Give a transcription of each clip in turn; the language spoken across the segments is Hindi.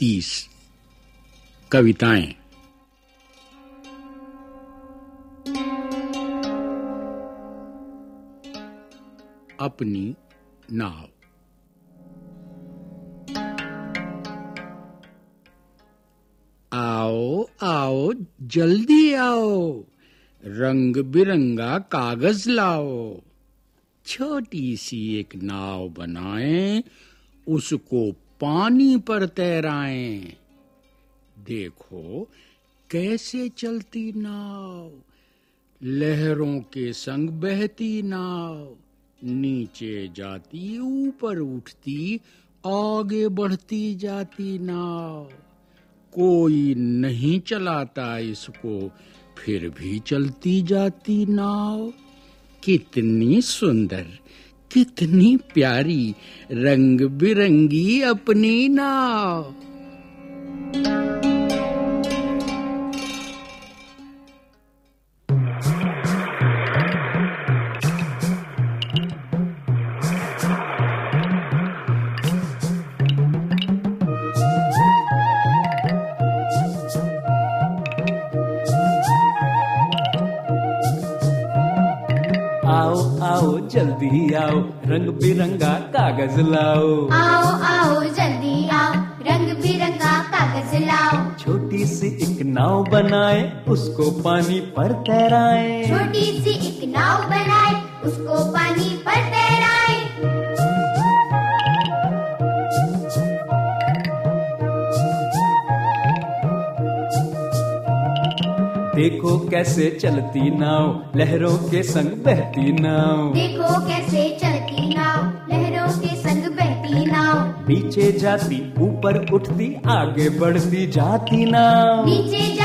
तीस कविताएँ। अपनी नाव। आओ आओ, जल्दी आओ। रंग बिरंगा कागज़ लाओ। छोटी सी एक नाव बनाएँ, उसको पानी पर तैराएँ। देखो कैसे चलती नाव। लहरों के संग बहती नाव। नीचे जाती, ऊपर उठती, आगे बढ़ती जाती नाव। कोई नहीं चलाता इसको, फिर भी चलती जाती नाव। कितनी सुंदर कितनी प्यारी रंग बिरंगी अपनी नाव। जल्दी आओ रंग बिरंगा कागज़ लाओ। आओ आओ जल्दी आओ रंग बिरंगा कागज़ लाओ। छोटी सी एक नाव बनाए उसको पानी पर तैराए। छोटी सी एक नाव बनाए उसको पानी पर तैराए देखो कैसे चलती नाव लहरों के संग बहती नाव। देखो कैसे चलती नाव लहरों के संग बहती नाव। नीचे जाती ऊपर उठती आगे बढ़ती जाती नाव। नीचे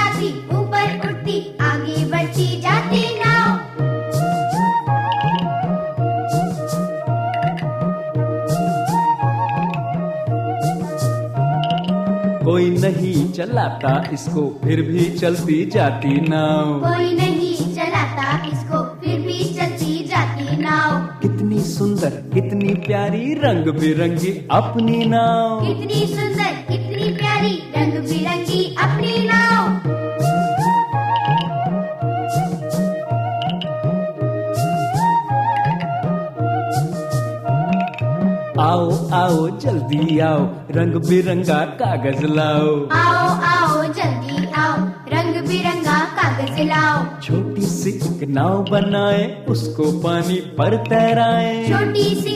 नहीं चलाता इसको फिर भी चलती जाती नाव। कोई नहीं चलाता इसको फिर भी चलती जाती नाव। कितनी सुंदर कितनी प्यारी रंग बिरंगी अपनी नाव। कितनी सुंदर कितनी प्यारी रंग बिरंगी अपनी नाव। आओ आओ जल्दी आओ रंग बिरंगा कागज़ लाओ। आओ आओ जल्दी आओ रंग बिरंगा कागज़ लाओ। छोटी सी एक नाव बनाए उसको पानी पर तैराए। छोटी सी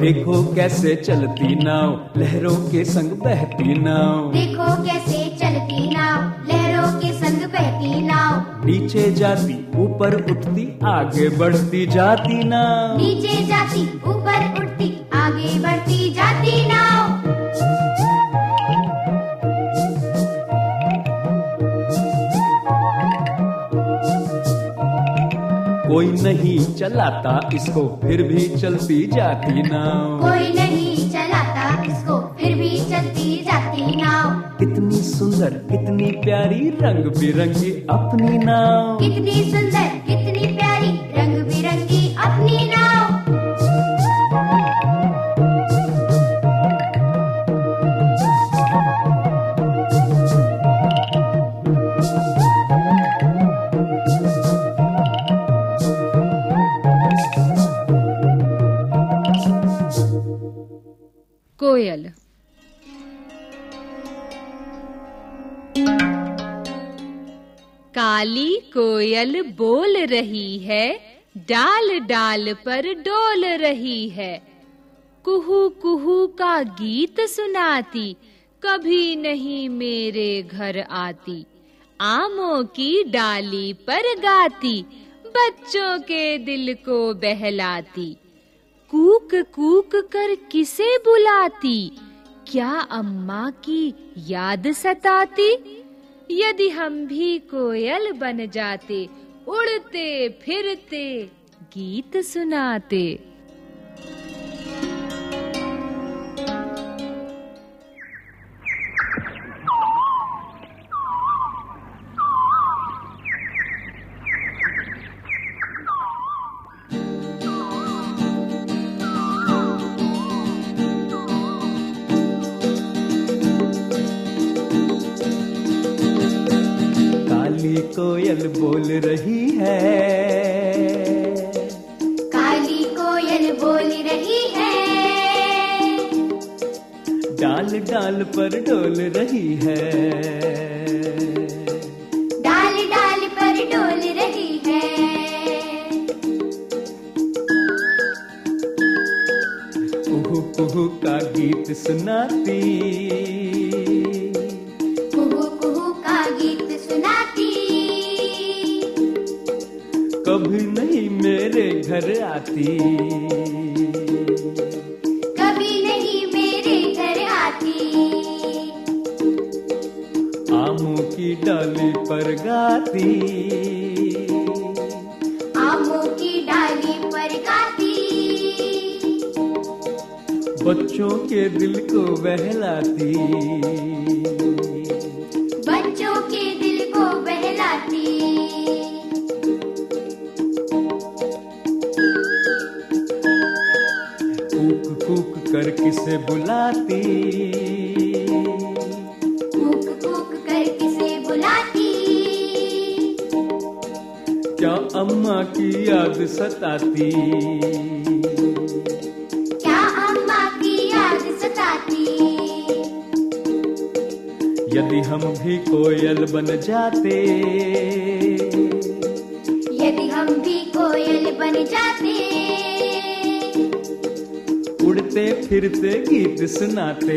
देखो कैसे चलती नाव लहरों के संग बहती नाव। देखो कैसे चलती नाव लहरों के संग बहती नाव। नीचे जाती ऊपर उठती आगे बढ़ती जाती नाव। नीचे जाती ऊपर उठती आगे बढ़ती जाती नाव। कोई नहीं चलाता इसको फिर भी चलती जाती नाव। कोई नहीं चलाता इसको फिर भी चलती जाती नाव। कितनी सुंदर कितनी प्यारी रंग बिरंगी अपनी नाव। कितनी सुंदर काली कोयल बोल रही है, डाल डाल पर डोल रही है। कुहू कुहू का गीत सुनाती, कभी नहीं मेरे घर आती। आमों की डाली पर गाती, बच्चों के दिल को बहलाती। कूक कूक कर किसे बुलाती, क्या अम्मा की याद सताती? यदि हम भी कोयल बन जाते उड़ते फिरते गीत सुनाते। कोयल बोल रही है। काली कोयल बोल रही है। डाल डाल पर डोल रही है। डाल डाल पर डोल रही है। कुहू कुहू का गीत सुनाती। आती। कभी नहीं मेरे घर आती। आमों की डाली पर गाती। आमों की डाली पर गाती। बच्चों के दिल को बहलाती। किसे बुलाती। कूक कूक कर किसे बुलाती। क्या अम्मा की याद सताती? क्या अम्मा की याद सताती? यदि हम भी कोयल बन जाते उड़ते फिरते गीत सुनाते।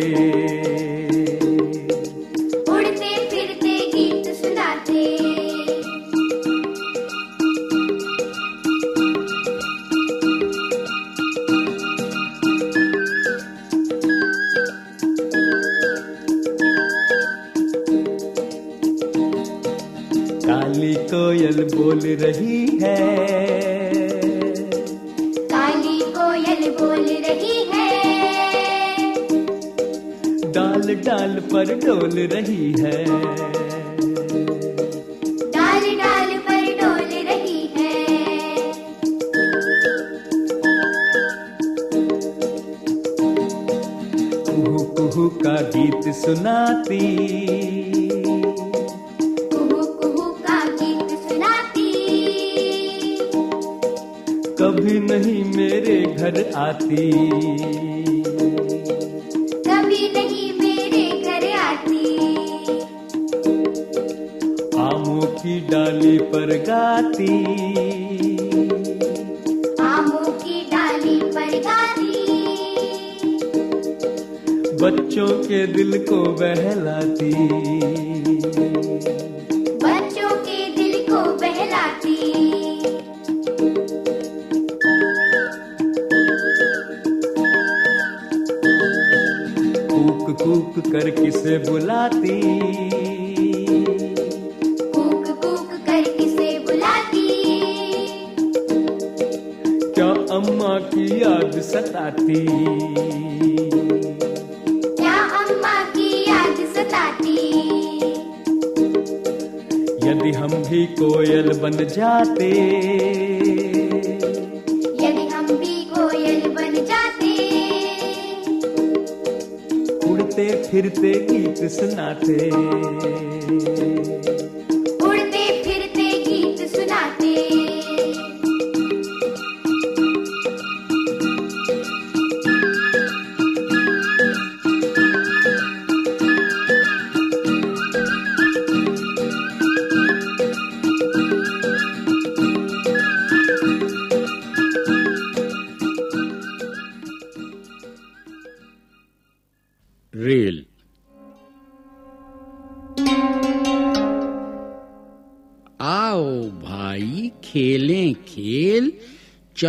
कभी नहीं मेरे घर आती। कभी नहीं मेरे घर आती। आमों की डाली पर गाती। आमों की डाली पर गाती। बच्चों के दिल को बहलाती। कर किसे बुलाती? कूक कूक कर किसे बुलाती? क्या अम्मा की याद सताती? क्या अम्मा की याद सताती? यदि हम भी कोयल बन जाते फिरते गीत सुनाते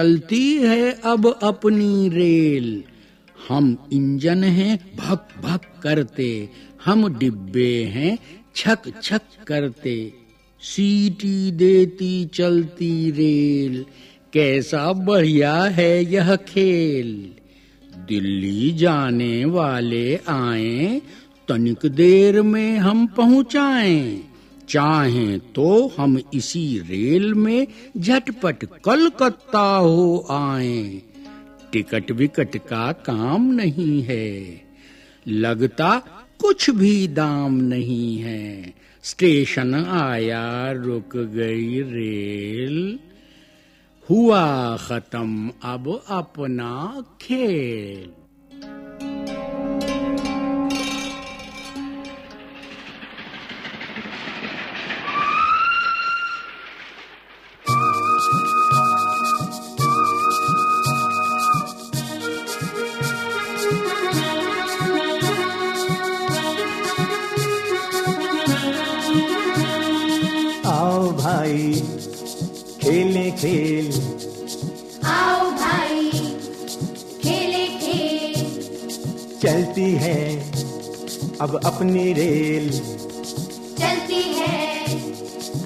चलती है अब अपनी रेल। हम इंजन हैं, भक भक करते। हम डिब्बे हैं, छक छक करते। सीटी देती चलती रेल। कैसा बढ़िया है यह खेल। दिल्ली जाने वाले आए, तनिक देर में हम पहुंचाएँ। चाहें तो हम इसी रेल में झटपट कलकत्ता हो आए। टिकट विकट का काम नहीं है। लगता कुछ भी दाम नहीं है। स्टेशन आया, रुक गई रेल। हुआ खत्म, अब अपना खेल। अब अपनी रेल। चलती है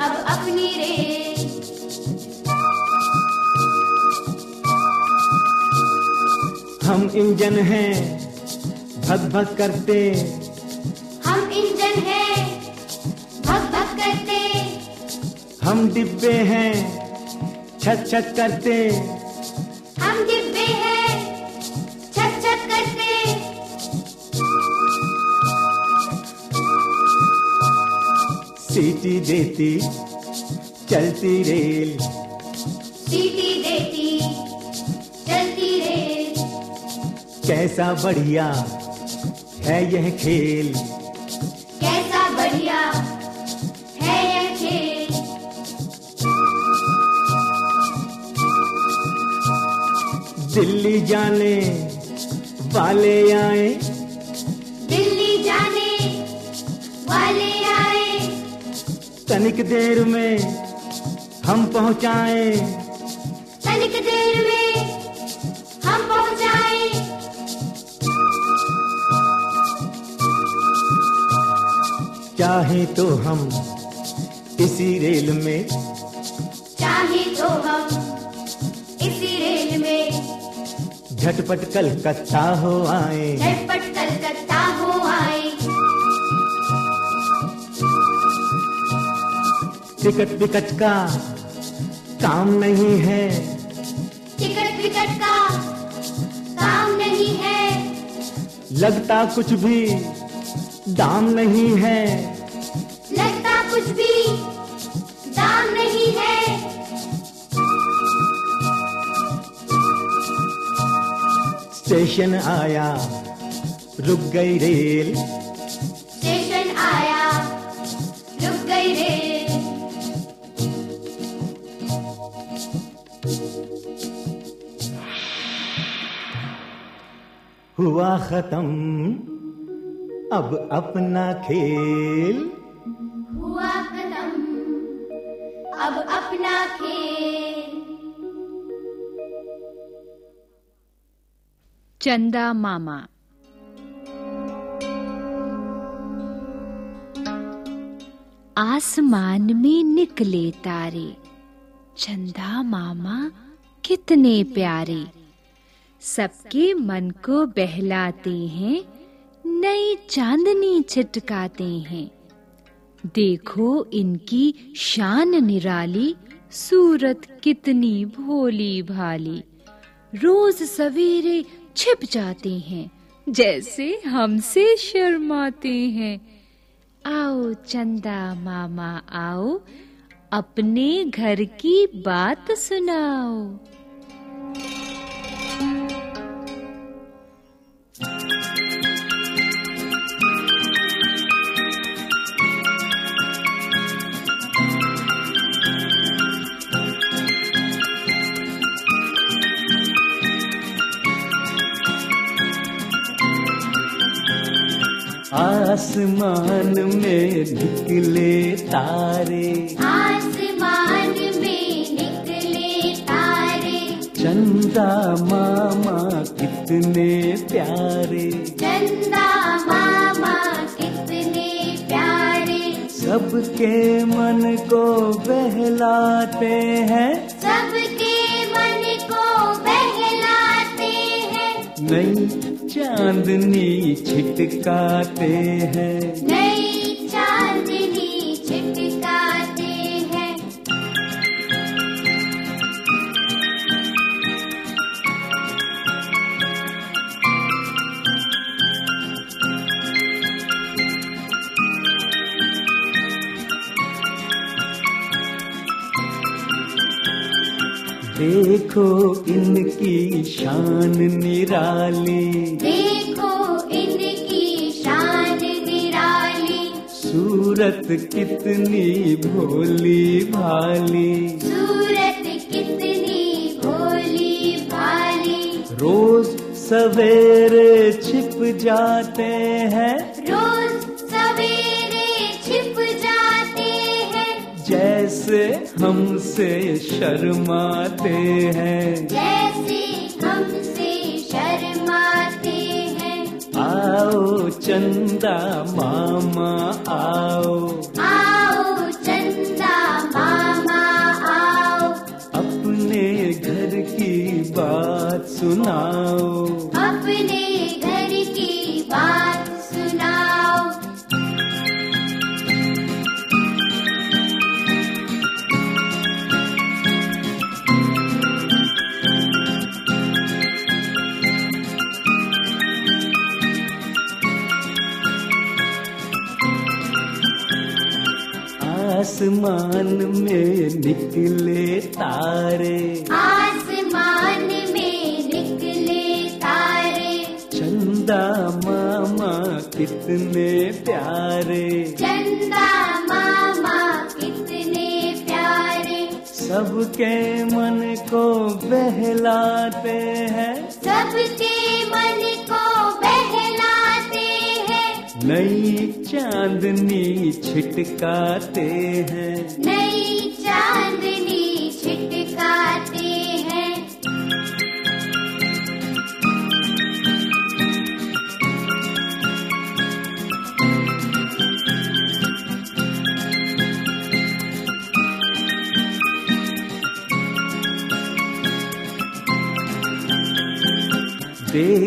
अब अपनी रेल। हम इंजन हैं भग भग करते। हम इंजन हैं भग भग करते। हम डिब्बे हैं छत छत करते। सीटी देती चलती रेल। सीटी देती चलती रेल। कैसा बढ़िया है यह खेल। कैसा बढ़िया है यह खेल। दिल्ली जाने वाले आए तनिक देर में हम पहुँचाए। तनिक देर में हम पहुँचाए। चाहे तो हम इसी रेल में। चाहे तो हम इसी रेल में। झटपट कलकत्ता हो आए। झटपट टिकट विकट का काम नहीं है। टिकट विकट का काम नहीं है। लगता कुछ भी दाम नहीं है। लगता कुछ भी दाम नहीं है। स्टेशन आया रुक गई रेल। हुआ खत्म अब अपना खेल। हुआ खत्म अब अपना खेल। चंदा मामा। आसमान में निकले तारे। चंदा मामा कितने प्यारे। सबके मन को बहलाते हैं, नई चांदनी छिटकाते हैं। देखो इनकी शान निराली, सूरत कितनी भोली भाली। रोज सवेरे छिप जाते हैं, जैसे हमसे शर्माते हैं। आओ चंदा मामा आओ, अपने घर की बात सुनाओ। आसमान में निकले तारे। आसमान में निकले तारे। चंदा मामा कितने प्यारे। चंदा मामा कितने प्यारे। सबके मन को बहलाते हैं। सबके मन को बहलाते हैं। नई चांदनी छिटकाते हैं। देखो इनकी शान निराली। देखो इनकी शान निराली। सूरत कितनी भोली भाली। सूरत कितनी भोली भाली। रोज सवेरे छिप जाते हैं जैसे हमसे शर्माते हैं। जैसे हमसे शर्माते हैं। आओ चंदा मामा आओ। आओ चंदा मामा आओ। अपने घर की बात सुनाओ। आसमान में निकले तारे। आसमान में निकले तारे। चंदा मामा कितने प्यारे। चंदा मामा कितने प्यारे। सबके मन को बहलाते हैं। सबके नई चांदनी छिटकाते हैं। नई चांदनी छिटकाते हैं। देखो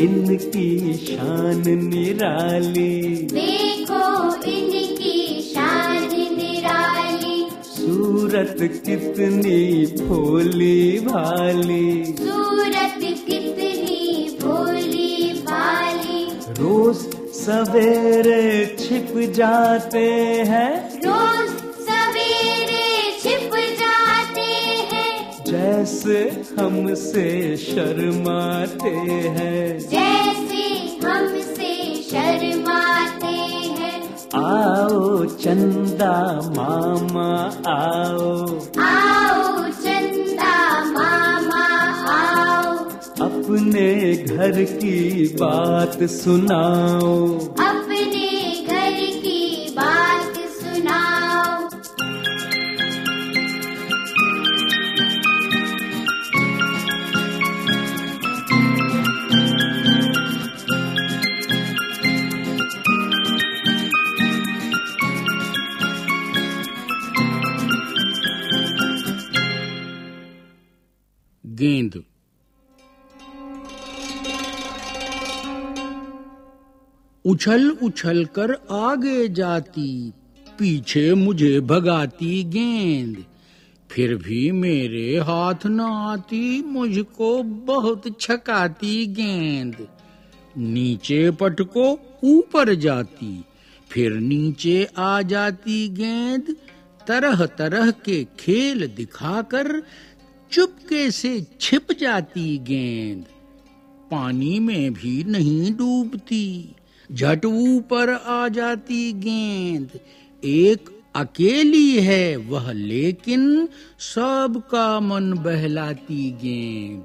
इनकी शान निराली। देखो इनकी शान निराली। सूरत कितनी भोली भाली। सूरत कितनी भोली भाली। रोज सवेरे छिप जाते हैं। जैसे हमसे शर्माते हैं। जैसे हमसे शर्माते हैं। आओ चंदा मामा आओ। आओ चंदा मामा आओ। अपने घर की बात सुनाओ। गेंद उछल उछल कर आगे जाती, पीछे मुझे भगाती गेंद। फिर भी मेरे हाथ न आती, मुझको बहुत छकाती गेंद। नीचे पटको ऊपर जाती, फिर नीचे आ जाती गेंद। तरह तरह के खेल दिखाकर चुपके से छिप जाती गेंद। पानी में भी नहीं डूबती। झट ऊपर आ जाती गेंद। एक अकेली है वह, लेकिन सबका मन बहलाती गेंद।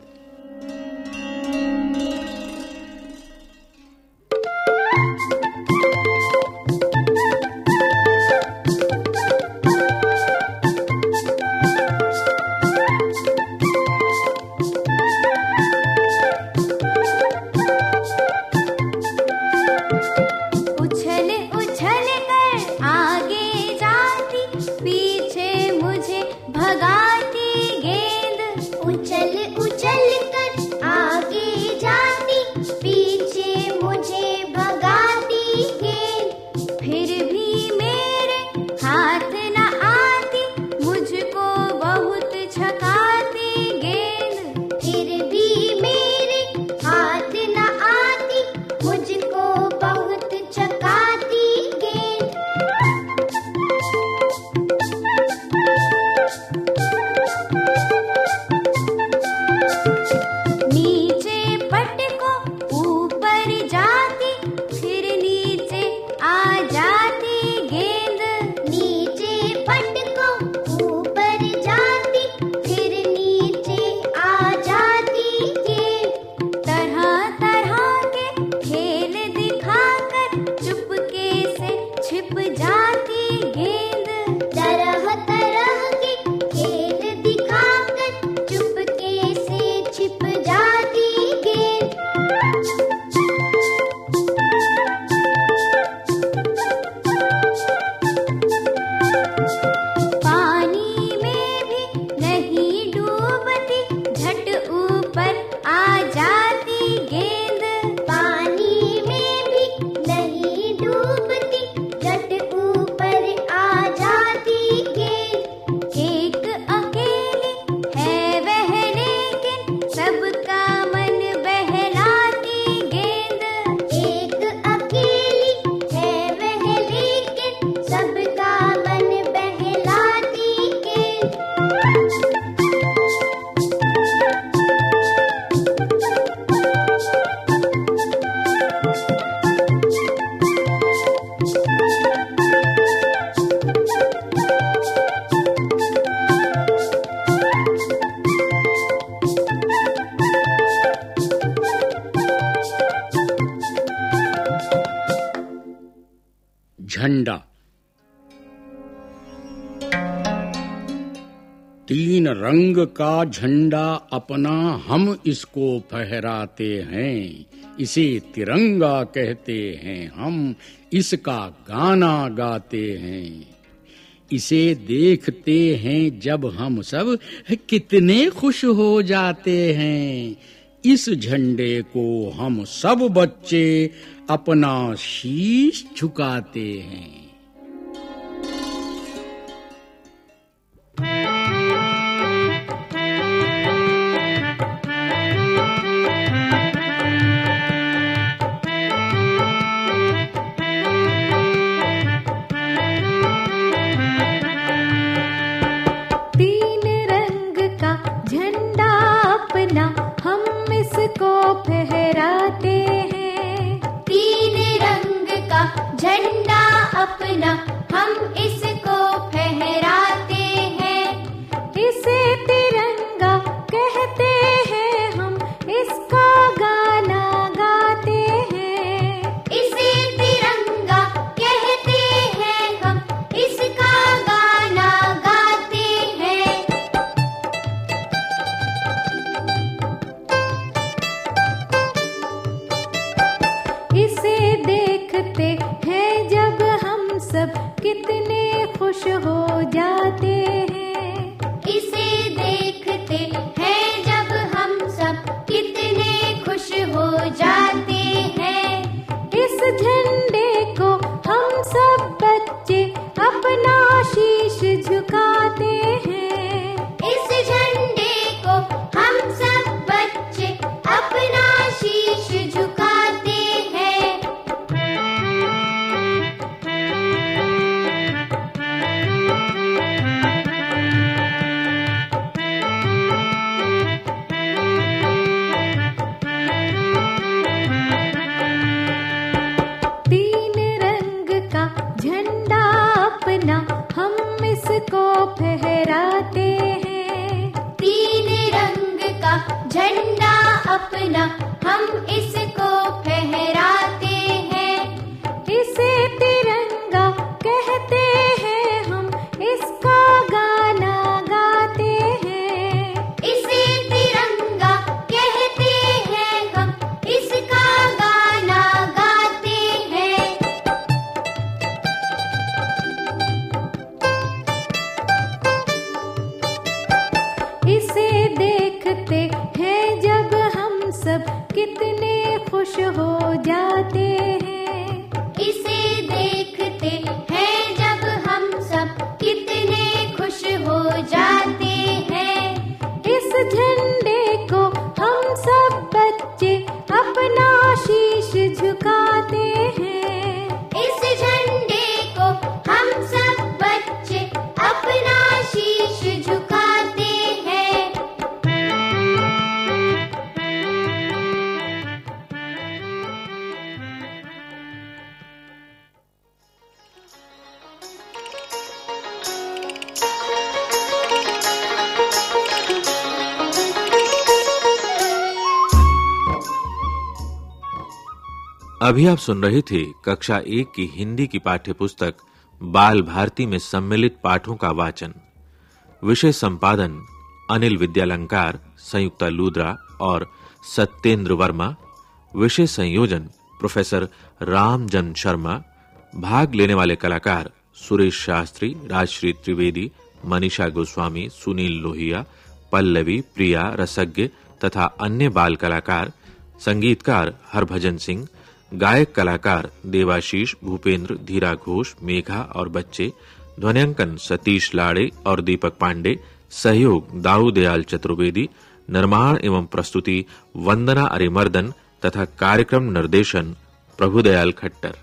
का झंडा अपना हम इसको फहराते हैं। इसे तिरंगा कहते हैं हम, इसका गाना गाते हैं। इसे देखते हैं जब हम सब, कितने खुश हो जाते हैं। इस झंडे को हम सब बच्चे अपना शीश झुकाते हैं। झंडा अपना हम इसको अभी आप सुन रहे थे कक्षा एक की हिंदी की पाठ्य पुस्तक बाल भारती में सम्मिलित पाठों का वाचन। विषय संपादन, अनिल विद्यालंकार, संयुक्ता लूद्रा और सत्येंद्र वर्मा। विषय संयोजन, प्रोफेसर रामजन शर्मा। भाग लेने वाले कलाकार, सुरेश शास्त्री, राजश्री त्रिवेदी, मनीषा गोस्वामी, सुनील लोहिया, पल्लवी, प्रिया, रसज्ञ तथा अन्य बाल कलाकार, संगीतकार हरभजन सिंह गायक, कलाकार देवाशीष, भूपेंद्र, धीरा घोष, मेघा और बच्चे, ध्वनियांकन सतीश लाड़े और दीपक पांडे, सहयोग दाऊ दयाल चतुर्वेदी, निर्माण एवं प्रस्तुति वंदना अरिमर्दन तथा कार्यक्रम निर्देशन प्रभुदयाल खट्टर।